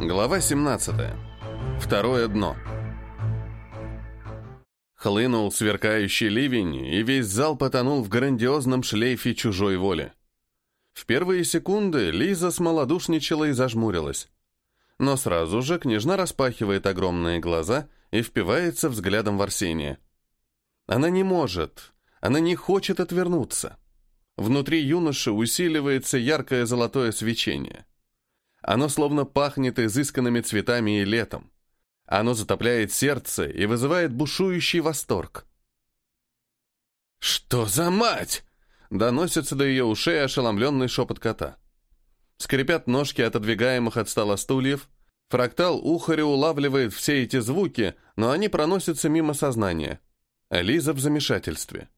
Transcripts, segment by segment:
Глава 17. Второе дно. Хлынул сверкающий ливень, и весь зал потонул в грандиозном шлейфе чужой воли. В первые секунды Лиза смолодушничала и зажмурилась. Но сразу же княжна распахивает огромные глаза и впивается взглядом в Арсения. Она не может, она не хочет отвернуться. Внутри юноши усиливается яркое золотое свечение. Оно словно пахнет изысканными цветами и летом. Оно затопляет сердце и вызывает бушующий восторг. «Что за мать?» — доносится до ее ушей ошеломленный шепот кота. Скрипят ножки отодвигаемых от стола стульев. Фрактал ухаря улавливает все эти звуки, но они проносятся мимо сознания. Лиза в замешательстве.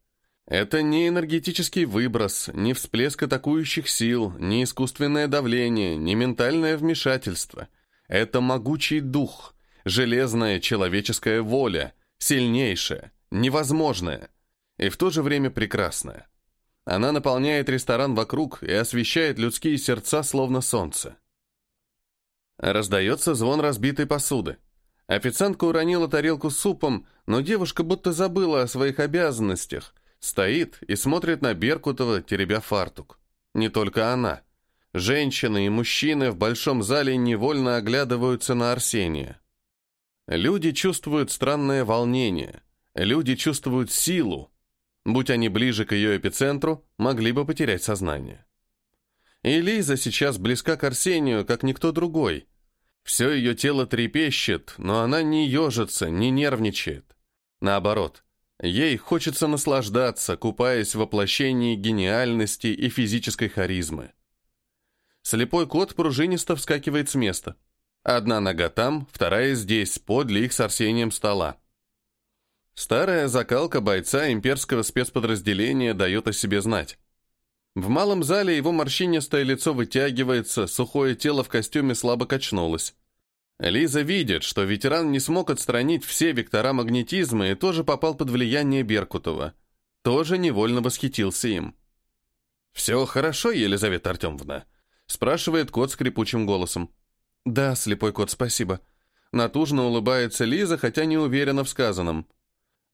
Это не энергетический выброс, не всплеск атакующих сил, не искусственное давление, не ментальное вмешательство. Это могучий дух, железная человеческая воля, сильнейшая, невозможная и в то же время прекрасная. Она наполняет ресторан вокруг и освещает людские сердца, словно солнце. Раздается звон разбитой посуды. Официантка уронила тарелку с супом, но девушка будто забыла о своих обязанностях – Стоит и смотрит на Беркутова, теребя фартук. Не только она. Женщины и мужчины в большом зале невольно оглядываются на Арсения. Люди чувствуют странное волнение. Люди чувствуют силу. Будь они ближе к ее эпицентру, могли бы потерять сознание. И Лиза сейчас близка к Арсению, как никто другой. Все ее тело трепещет, но она не ежится, не нервничает. Наоборот, Ей хочется наслаждаться, купаясь в воплощении гениальности и физической харизмы. Слепой кот пружинисто вскакивает с места. Одна нога там, вторая здесь, подле их с Арсением стола. Старая закалка бойца имперского спецподразделения дает о себе знать. В малом зале его морщинистое лицо вытягивается, сухое тело в костюме слабо качнулось. Лиза видит, что ветеран не смог отстранить все вектора магнетизма и тоже попал под влияние Беркутова. Тоже невольно восхитился им. «Все хорошо, Елизавета Артемовна?» спрашивает кот скрипучим голосом. «Да, слепой кот, спасибо». Натужно улыбается Лиза, хотя не уверена в сказанном.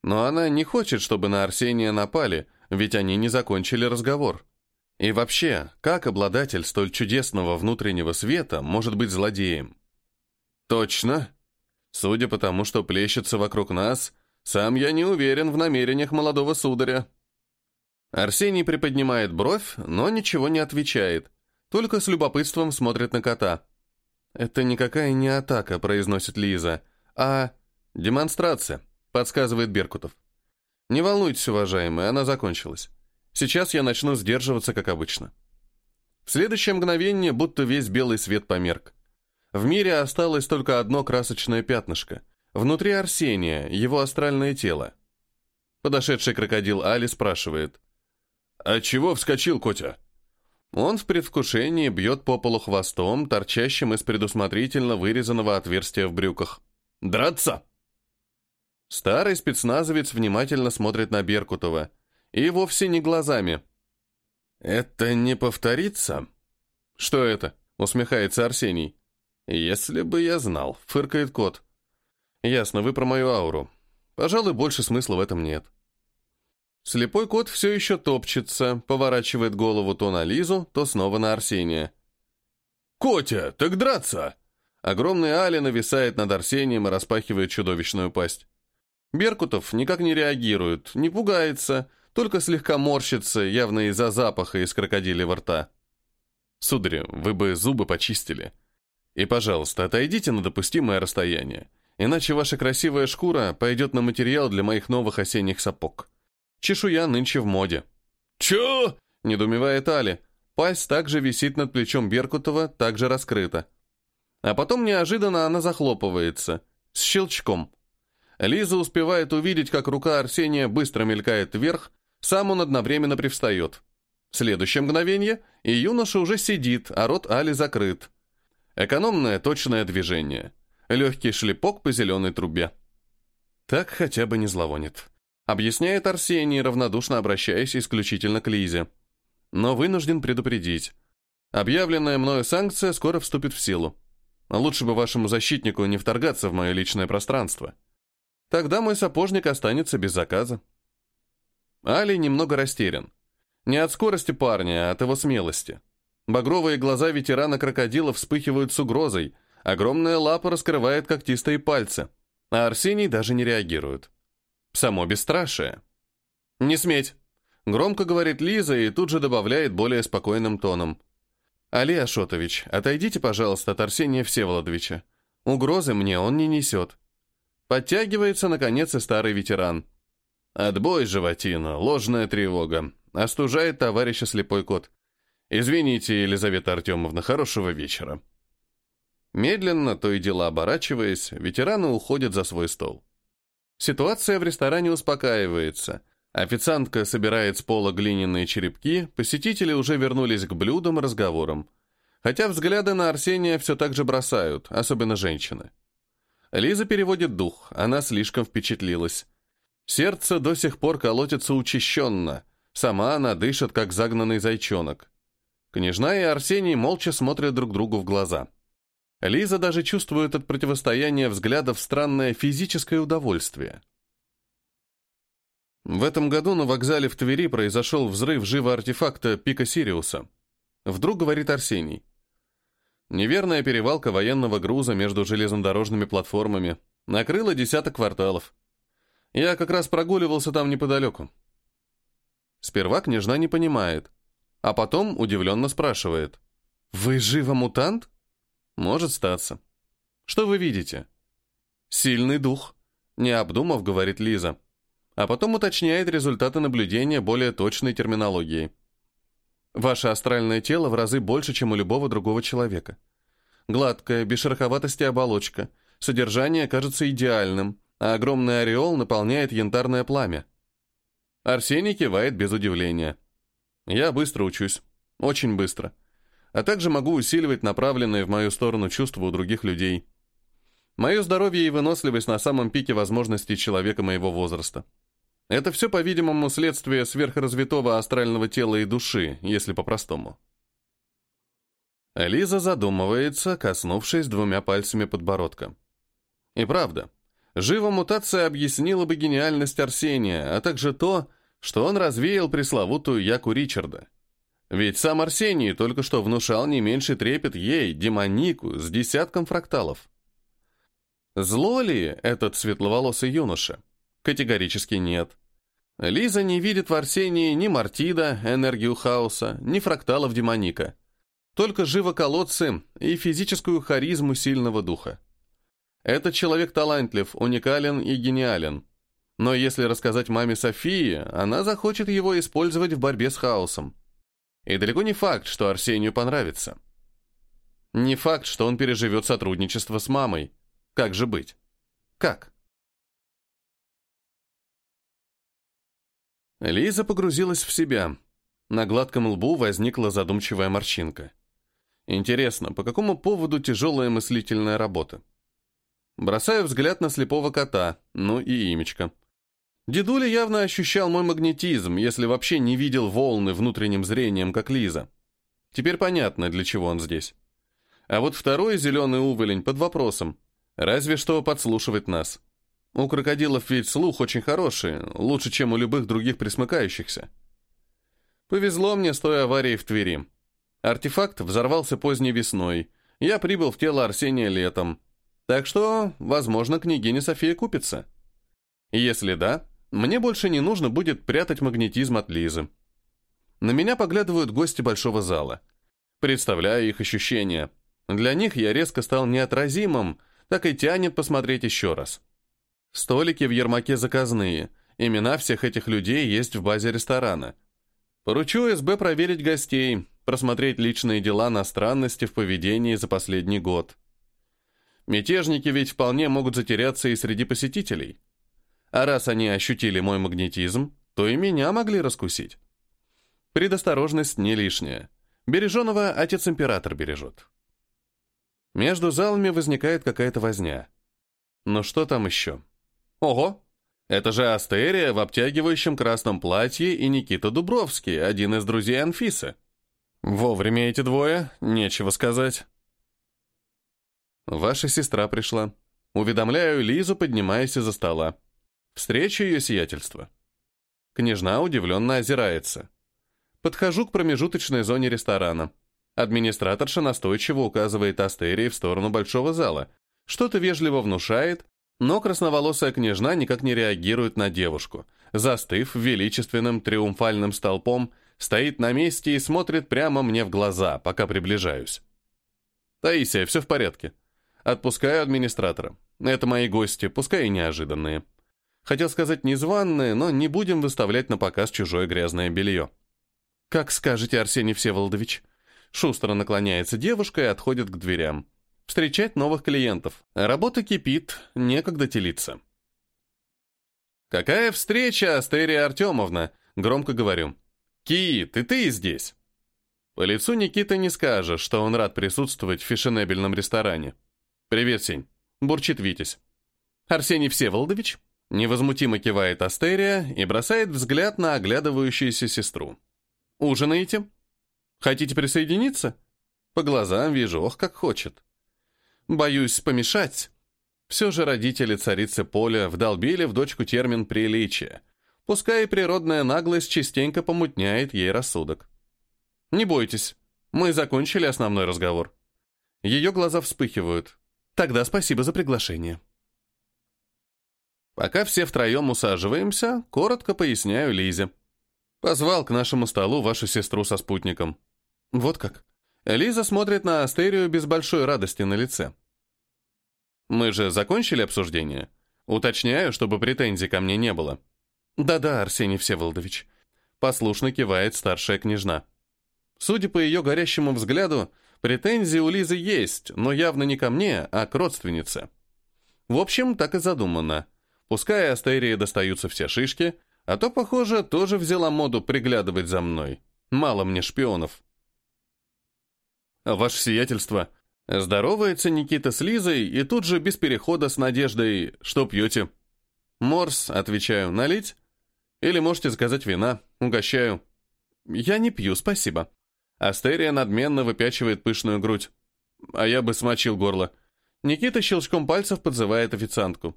Но она не хочет, чтобы на Арсения напали, ведь они не закончили разговор. И вообще, как обладатель столь чудесного внутреннего света может быть злодеем? Точно. Судя по тому, что плещется вокруг нас, сам я не уверен в намерениях молодого сударя. Арсений приподнимает бровь, но ничего не отвечает, только с любопытством смотрит на кота. «Это никакая не атака», — произносит Лиза, — «а демонстрация», — подсказывает Беркутов. «Не волнуйтесь, уважаемые, она закончилась. Сейчас я начну сдерживаться, как обычно». В следующее мгновение будто весь белый свет померк. В мире осталось только одно красочное пятнышко. Внутри Арсения, его астральное тело. Подошедший крокодил Али спрашивает. «А чего вскочил, Котя?» Он в предвкушении бьет по полу хвостом, торчащим из предусмотрительно вырезанного отверстия в брюках. «Драться!» Старый спецназовец внимательно смотрит на Беркутова. И вовсе не глазами. «Это не повторится?» «Что это?» — усмехается Арсений. «Если бы я знал», — фыркает кот. «Ясно, вы про мою ауру. Пожалуй, больше смысла в этом нет». Слепой кот все еще топчется, поворачивает голову то на Лизу, то снова на Арсения. «Котя, так драться!» Огромный Али нависает над Арсением и распахивает чудовищную пасть. Беркутов никак не реагирует, не пугается, только слегка морщится, явно из-за запаха из крокодилевого рта. «Сударь, вы бы зубы почистили», и, пожалуйста, отойдите на допустимое расстояние, иначе ваша красивая шкура пойдет на материал для моих новых осенних сапог. Чешуя нынче в моде». «Чё?» — недумевает Али. Пасть также висит над плечом Беркутова, также раскрыта. А потом неожиданно она захлопывается. С щелчком. Лиза успевает увидеть, как рука Арсения быстро мелькает вверх, сам он одновременно привстает. В следующее мгновение и юноша уже сидит, а рот Али закрыт. Экономное точное движение. Легкий шлепок по зеленой трубе. Так хотя бы не зловонит. Объясняет Арсений, равнодушно обращаясь исключительно к Лизе. Но вынужден предупредить. Объявленная мною санкция скоро вступит в силу. Лучше бы вашему защитнику не вторгаться в мое личное пространство. Тогда мой сапожник останется без заказа. Али немного растерян. Не от скорости парня, а от его смелости. Багровые глаза ветерана крокодила вспыхивают с угрозой, огромная лапа раскрывает когтистые пальцы, а Арсений даже не реагирует. Само бесстрашие. «Не сметь!» — громко говорит Лиза и тут же добавляет более спокойным тоном. «Али Ашотович, отойдите, пожалуйста, от Арсения Всеволодовича. Угрозы мне он не несет». Подтягивается, наконец, и старый ветеран. «Отбой, животина, ложная тревога», — остужает товарища слепой кот. «Извините, Елизавета Артемовна, хорошего вечера». Медленно, то и дело оборачиваясь, ветераны уходят за свой стол. Ситуация в ресторане успокаивается. Официантка собирает с пола глиняные черепки, посетители уже вернулись к блюдам и разговорам. Хотя взгляды на Арсения все так же бросают, особенно женщины. Лиза переводит дух, она слишком впечатлилась. Сердце до сих пор колотится учащенно, сама она дышит, как загнанный зайчонок. Княжна и Арсений молча смотрят друг другу в глаза. Лиза даже чувствует от противостояния взглядов странное физическое удовольствие. В этом году на вокзале в Твери произошел взрыв живого артефакта Пика Сириуса. Вдруг говорит Арсений. Неверная перевалка военного груза между железнодорожными платформами накрыла десяток кварталов. Я как раз прогуливался там неподалеку. Сперва княжна не понимает, а потом удивленно спрашивает. «Вы живо-мутант?» «Может статься». «Что вы видите?» «Сильный дух», — не обдумав, говорит Лиза. А потом уточняет результаты наблюдения более точной терминологией. Ваше астральное тело в разы больше, чем у любого другого человека. Гладкая, без шероховатости оболочка. Содержание кажется идеальным, а огромный ореол наполняет янтарное пламя. Арсений кивает без удивления. Я быстро учусь. Очень быстро. А также могу усиливать направленные в мою сторону чувства у других людей. Мое здоровье и выносливость на самом пике возможностей человека моего возраста. Это все, по-видимому, следствие сверхразвитого астрального тела и души, если по-простому. Лиза задумывается, коснувшись двумя пальцами подбородка. И правда, живо мутация объяснила бы гениальность Арсения, а также то, что он развеял пресловутую Яку Ричарда. Ведь сам Арсений только что внушал не меньший трепет ей, демонику, с десятком фракталов. Зло ли этот светловолосый юноша? Категорически нет. Лиза не видит в Арсении ни Мартида, энергию хаоса, ни фракталов демоника. Только живоколодцы и физическую харизму сильного духа. Этот человек талантлив, уникален и гениален. Но если рассказать маме Софии, она захочет его использовать в борьбе с хаосом. И далеко не факт, что Арсению понравится. Не факт, что он переживет сотрудничество с мамой. Как же быть? Как? Лиза погрузилась в себя. На гладком лбу возникла задумчивая морщинка. Интересно, по какому поводу тяжелая мыслительная работа? Бросаю взгляд на слепого кота, ну и имечко. Дедуля явно ощущал мой магнетизм, если вообще не видел волны внутренним зрением, как Лиза. Теперь понятно, для чего он здесь. А вот второй зеленый уволень под вопросом. Разве что подслушивать нас. У крокодилов ведь слух очень хороший, лучше, чем у любых других присмыкающихся. Повезло мне с той аварией в Твери. Артефакт взорвался поздней весной. Я прибыл в тело Арсения летом. Так что, возможно, княгиня София купится. Если да, мне больше не нужно будет прятать магнетизм от Лизы. На меня поглядывают гости большого зала. Представляю их ощущения. Для них я резко стал неотразимым, так и тянет посмотреть еще раз. Столики в Ермаке заказные. Имена всех этих людей есть в базе ресторана. Поручу СБ проверить гостей, просмотреть личные дела на странности в поведении за последний год. Мятежники ведь вполне могут затеряться и среди посетителей. А раз они ощутили мой магнетизм, то и меня могли раскусить. Предосторожность не лишняя. Береженого отец-император бережет. Между залами возникает какая-то возня. Но что там еще? Ого! Это же Астерия в обтягивающем красном платье и Никита Дубровский, один из друзей Анфисы. Вовремя эти двое, нечего сказать. Ваша сестра пришла. Уведомляю Лизу, поднимаясь из-за стола. Встреча ее сиятельства. Княжна удивленно озирается. Подхожу к промежуточной зоне ресторана. Администраторша настойчиво указывает Астерии в сторону большого зала. Что-то вежливо внушает, но красноволосая княжна никак не реагирует на девушку. Застыв величественным триумфальным столпом, стоит на месте и смотрит прямо мне в глаза, пока приближаюсь. «Таисия, все в порядке. Отпускаю администратора. Это мои гости, пускай и неожиданные. Хотел сказать незваные, но не будем выставлять на показ чужое грязное белье». «Как скажете, Арсений Всеволодович». Шустро наклоняется девушка и отходит к дверям. Встречать новых клиентов. Работа кипит, некогда телиться. «Какая встреча, Астерия Артемовна?» Громко говорю. «Кит, и ты здесь?» По лицу Никиты не скажешь, что он рад присутствовать в фешенебельном ресторане. «Привет, Сень», — бурчит Витязь. «Арсений Всеволодович?» Невозмутимо кивает Астерия и бросает взгляд на оглядывающуюся сестру. «Ужинаете? Хотите присоединиться?» По глазам вижу, ох, как хочет. Боюсь помешать. Все же родители царицы Поля вдолбили в дочку термин «приличие». Пускай и природная наглость частенько помутняет ей рассудок. Не бойтесь, мы закончили основной разговор. Ее глаза вспыхивают. Тогда спасибо за приглашение. Пока все втроем усаживаемся, коротко поясняю Лизе. Позвал к нашему столу вашу сестру со спутником. Вот как. Лиза смотрит на Астерию без большой радости на лице. «Мы же закончили обсуждение? Уточняю, чтобы претензий ко мне не было». «Да-да, Арсений Всеволодович», — послушно кивает старшая княжна. Судя по ее горящему взгляду, претензии у Лизы есть, но явно не ко мне, а к родственнице. В общем, так и задумано. Пускай Астерии достаются все шишки, а то, похоже, тоже взяла моду приглядывать за мной. Мало мне шпионов. «Ваше сиятельство!» Здоровается Никита с Лизой и тут же без перехода с надеждой «Что пьете?» «Морс», — отвечаю, — «налить?» «Или можете заказать вина, угощаю». «Я не пью, спасибо». Астерия надменно выпячивает пышную грудь. А я бы смочил горло. Никита щелчком пальцев подзывает официантку.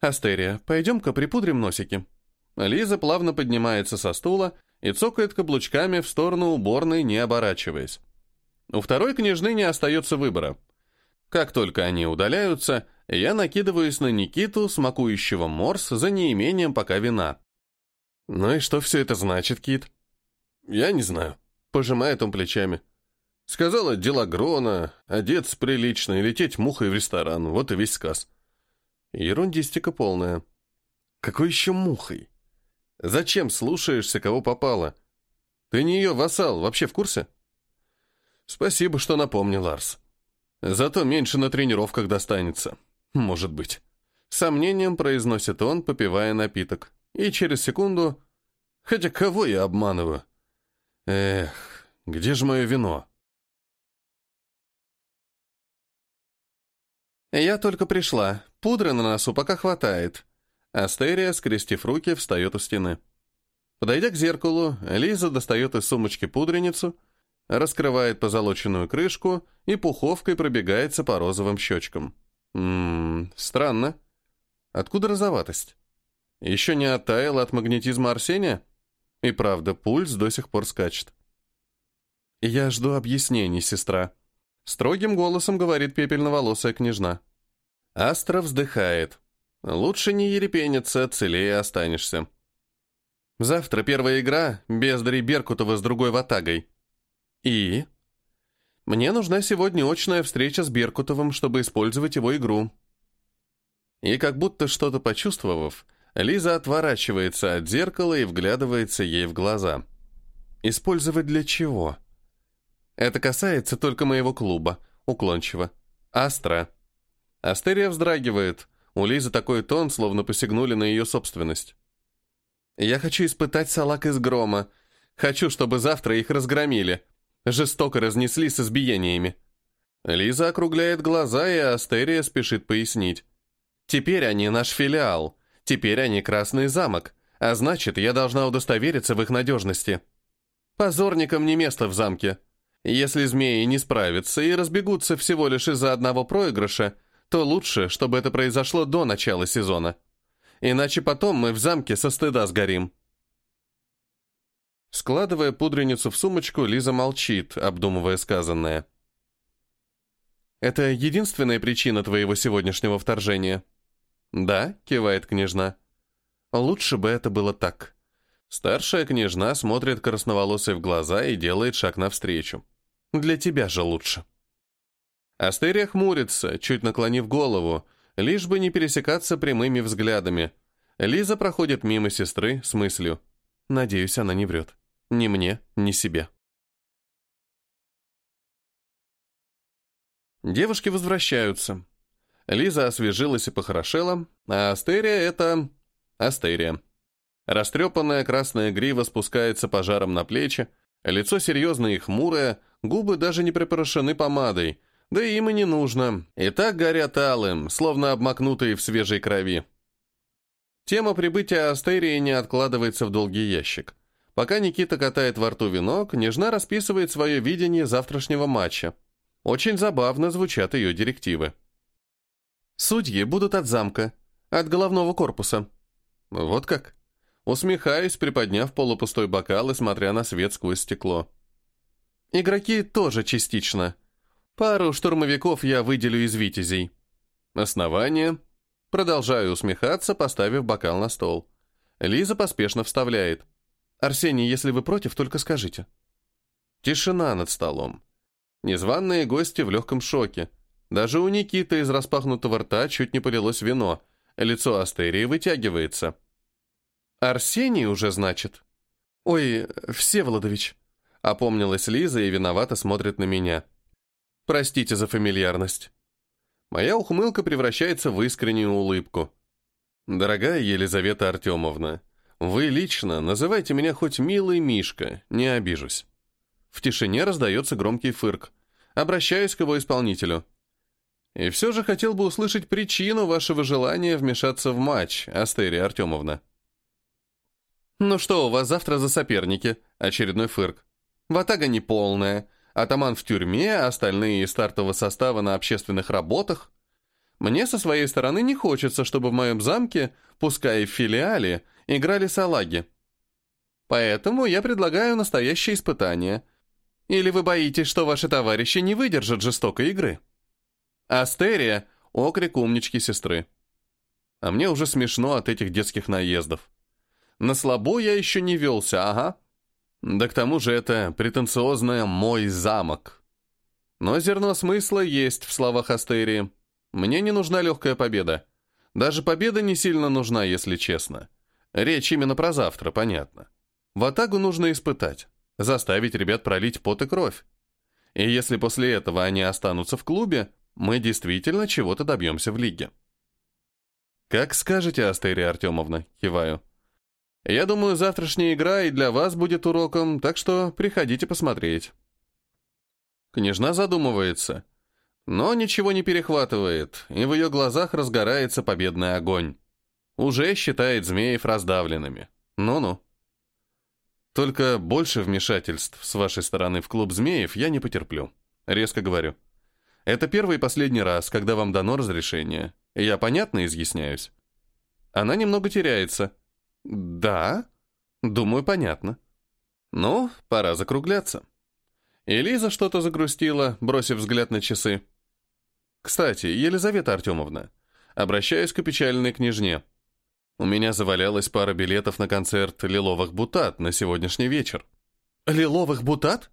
«Астерия, пойдем-ка припудрим носики». Лиза плавно поднимается со стула и цокает каблучками в сторону уборной, не оборачиваясь. У второй княжны не остается выбора. Как только они удаляются, я накидываюсь на Никиту, смакующего морс, за неимением пока вина. «Ну и что все это значит, Кит?» «Я не знаю», — пожимает он плечами. «Сказала дела Грона, одеться прилично и лететь мухой в ресторан. Вот и весь сказ». Ерундистика полная. «Какой еще мухой? Зачем слушаешься, кого попало? Ты не ее вассал, вообще в курсе?» Спасибо, что напомнил, Ларс. Зато меньше на тренировках достанется. Может быть. Сомнением произносит он, попивая напиток. И через секунду... Хотя кого я обманываю? Эх, где же мое вино? Я только пришла. Пудры на носу пока хватает. Астерия, скрестив руки, встает у стены. Подойдя к зеркалу, Лиза достает из сумочки пудреницу — раскрывает позолоченную крышку и пуховкой пробегается по розовым щечкам. Ммм, странно. Откуда розоватость? Еще не оттаял от магнетизма Арсения? И правда, пульс до сих пор скачет. «Я жду объяснений, сестра», — строгим голосом говорит пепельноволосая княжна. Астра вздыхает. «Лучше не ерепениться, целее останешься». «Завтра первая игра, бездари Беркутова с другой ватагой», «И?» «Мне нужна сегодня очная встреча с Беркутовым, чтобы использовать его игру». И как будто что-то почувствовав, Лиза отворачивается от зеркала и вглядывается ей в глаза. «Использовать для чего?» «Это касается только моего клуба», — уклончиво. «Астра». Астерия вздрагивает. У Лизы такой тон, словно посягнули на ее собственность. «Я хочу испытать салак из грома. Хочу, чтобы завтра их разгромили», Жестоко разнесли с избиениями. Лиза округляет глаза, и Астерия спешит пояснить. «Теперь они наш филиал. Теперь они Красный замок. А значит, я должна удостовериться в их надежности. Позорникам не место в замке. Если змеи не справятся и разбегутся всего лишь из-за одного проигрыша, то лучше, чтобы это произошло до начала сезона. Иначе потом мы в замке со стыда сгорим. Складывая пудреницу в сумочку, Лиза молчит, обдумывая сказанное. «Это единственная причина твоего сегодняшнего вторжения?» «Да», — кивает княжна. «Лучше бы это было так». Старшая княжна смотрит красноволосой в глаза и делает шаг навстречу. «Для тебя же лучше». Астерия хмурится, чуть наклонив голову, лишь бы не пересекаться прямыми взглядами. Лиза проходит мимо сестры с мыслью. «Надеюсь, она не врет». Ни мне, ни себе. Девушки возвращаются. Лиза освежилась и похорошела, а Астерия — это... Астерия. Растрепанная красная грива спускается пожаром на плечи, лицо серьезное и хмурое, губы даже не припорошены помадой, да и им и не нужно, и так горят алым, словно обмакнутые в свежей крови. Тема прибытия Астерии не откладывается в долгий ящик. Пока Никита катает во рту вино, княжна расписывает свое видение завтрашнего матча. Очень забавно звучат ее директивы. Судьи будут от замка, от головного корпуса. Вот как. Усмехаюсь, приподняв полупустой бокал и смотря на свет сквозь стекло. Игроки тоже частично. Пару штурмовиков я выделю из витязей. Основание. Продолжаю усмехаться, поставив бокал на стол. Лиза поспешно вставляет. «Арсений, если вы против, только скажите». Тишина над столом. Незваные гости в легком шоке. Даже у Никиты из распахнутого рта чуть не полилось вино. Лицо Астерии вытягивается. «Арсений уже, значит?» «Ой, Всеволодович», — опомнилась Лиза и виновато смотрит на меня. «Простите за фамильярность». Моя ухмылка превращается в искреннюю улыбку. «Дорогая Елизавета Артемовна, вы лично называйте меня хоть милый Мишка, не обижусь. В тишине раздается громкий фырк. Обращаюсь к его исполнителю. И все же хотел бы услышать причину вашего желания вмешаться в матч, Астерия Артемовна. «Ну что у вас завтра за соперники?» Очередной фырк. «Ватага неполная, атаман в тюрьме, остальные из стартового состава на общественных работах. Мне со своей стороны не хочется, чтобы в моем замке, пускай и в филиале, играли салаги. Поэтому я предлагаю настоящее испытание. Или вы боитесь, что ваши товарищи не выдержат жестокой игры? Астерия — окрик умнички сестры. А мне уже смешно от этих детских наездов. На слабо я еще не велся, ага. Да к тому же это претенциозное «мой замок». Но зерно смысла есть в словах Астерии. Мне не нужна легкая победа. Даже победа не сильно нужна, если честно. Речь именно про завтра, понятно. В атаку нужно испытать, заставить ребят пролить пот и кровь. И если после этого они останутся в клубе, мы действительно чего-то добьемся в лиге. «Как скажете, Астерия Артемовна», — киваю. «Я думаю, завтрашняя игра и для вас будет уроком, так что приходите посмотреть». Княжна задумывается, но ничего не перехватывает, и в ее глазах разгорается победный огонь. Уже считает змеев раздавленными. Ну-ну. Только больше вмешательств с вашей стороны в клуб змеев я не потерплю. Резко говорю. Это первый и последний раз, когда вам дано разрешение. Я понятно изъясняюсь? Она немного теряется. Да? Думаю, понятно. Ну, пора закругляться. Элиза что-то загрустила, бросив взгляд на часы. Кстати, Елизавета Артемовна, обращаюсь к печальной княжне. У меня завалялась пара билетов на концерт «Лиловых бутат» на сегодняшний вечер. «Лиловых бутат?»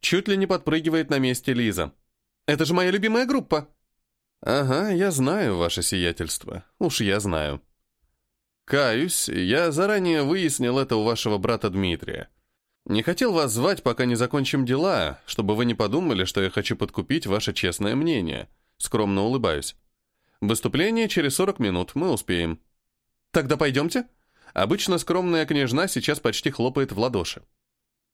Чуть ли не подпрыгивает на месте Лиза. «Это же моя любимая группа!» «Ага, я знаю ваше сиятельство. Уж я знаю». «Каюсь, я заранее выяснил это у вашего брата Дмитрия. Не хотел вас звать, пока не закончим дела, чтобы вы не подумали, что я хочу подкупить ваше честное мнение». Скромно улыбаюсь. «Выступление через 40 минут, мы успеем». «Тогда пойдемте?» Обычно скромная княжна сейчас почти хлопает в ладоши.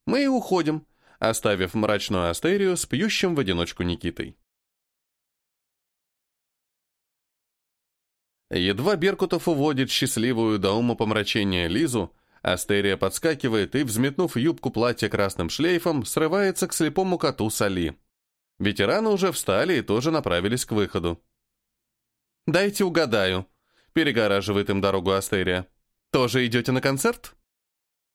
Мы и уходим, оставив мрачную Астерию с пьющим в одиночку Никитой. Едва Беркутов уводит счастливую до ума помрачения Лизу, Астерия подскакивает и, взметнув юбку платья красным шлейфом, срывается к слепому коту Сали. Ветераны уже встали и тоже направились к выходу. «Дайте угадаю», — перегораживает им дорогу Астерия. «Тоже идете на концерт?»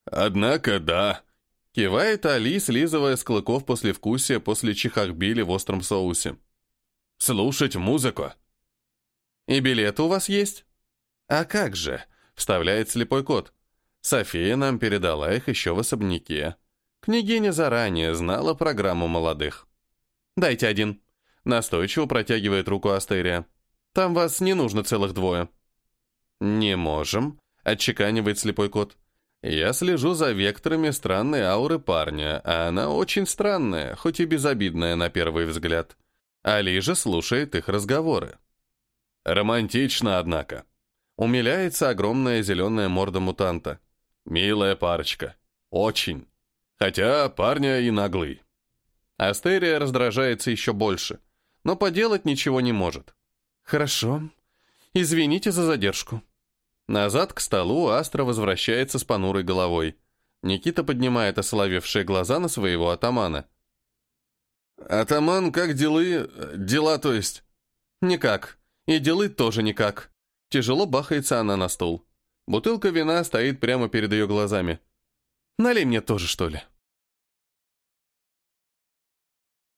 «Однако да», — кивает Али, слизывая с клыков послевкусия после чихахбили в остром соусе. «Слушать музыку». «И билеты у вас есть?» «А как же?» — вставляет слепой кот. София нам передала их еще в особняке. Княгиня заранее знала программу молодых. «Дайте один». Настойчиво протягивает руку Астерия. «Там вас не нужно целых двое». «Не можем», — отчеканивает слепой кот. «Я слежу за векторами странной ауры парня, а она очень странная, хоть и безобидная на первый взгляд. Али же слушает их разговоры». «Романтично, однако», — умиляется огромная зеленая морда мутанта. Милая парочка. Очень. Хотя парня и наглый. Астерия раздражается еще больше, но поделать ничего не может. Хорошо. Извините за задержку. Назад к столу Астра возвращается с понурой головой. Никита поднимает осоловевшие глаза на своего атамана. «Атаман, как делы? Дела, то есть?» «Никак. И делы тоже никак». Тяжело бахается она на стул. Бутылка вина стоит прямо перед ее глазами. «Налей мне тоже, что ли?»